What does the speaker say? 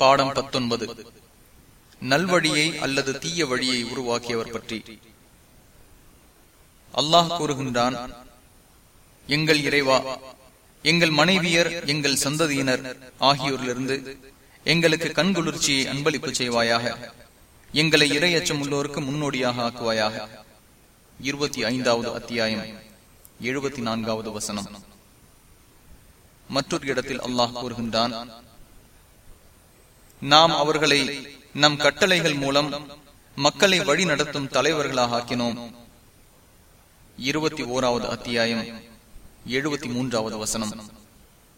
பாடம் பத்தொன்பது. நல்வழியை அல்லது தீய வழியை உருவாக்கியவர் பற்றி. அல்லாஹ் கூறுகின்றான் எங்கள் இறைவா எங்கள் மனைவியர் எங்கள் சந்ததியினர் ஆகியோரிலிருந்து எங்களுக்கு கண்குளிர்ச்சியை அன்பளிப்பு செய்வாயாக. எங்களை இரையச்சம் உள்ளோருக்கு முன்னோடியாக ஆக்குவாயாக. இருபத்தி ஐந்தாவது அத்தியாயம் எழுபத்தி நான்காவது வசனம். மற்றொரு இடத்தில் அல்லாஹ் கூறுகின்றான் நாம் அவர்களை நம் கட்டளைகள் மூலம் மக்களை வழி நடத்தும் தலைவர்களாக ஆக்கினோம். இருபத்தி ஓராவது அத்தியாயம் எழுபத்தி மூன்றாவது வசனம்.